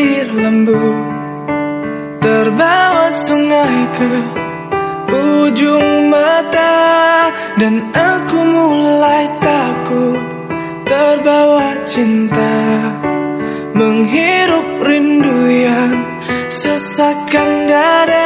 hilir lembu Terbawa sungai ke ujung mata Dan aku mulai takut Terbawa cinta. Menghirup rindu yang sesakkan dada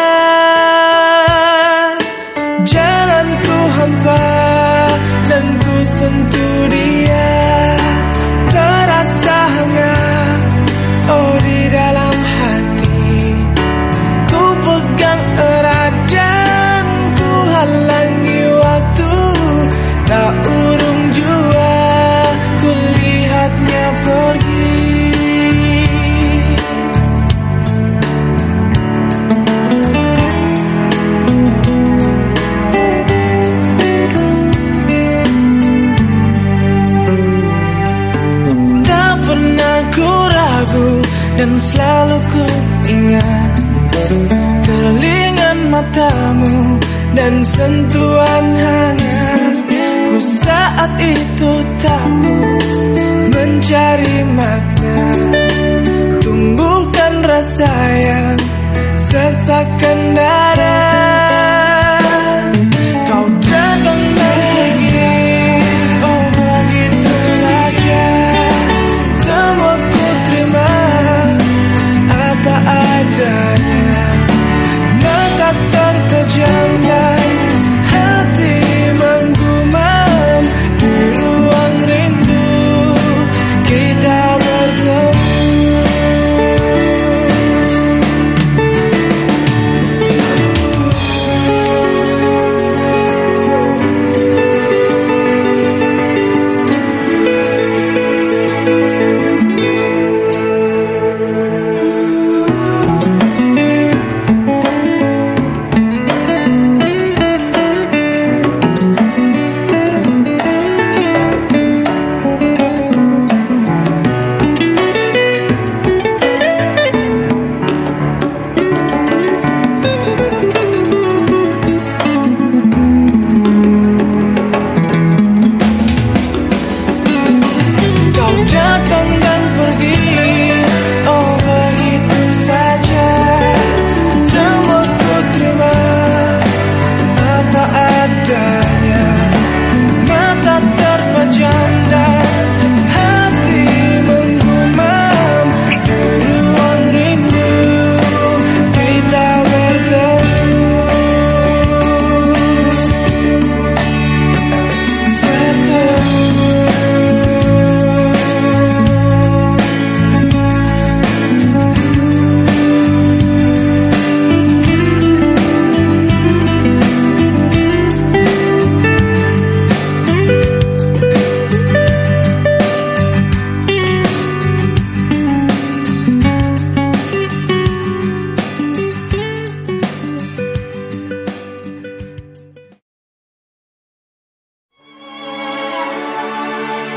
ku ragu dan selalu ku ingat Kelingan matamu dan sentuhan hangat Ku saat itu takut mencari makna Tumbuhkan rasa yang sesakkan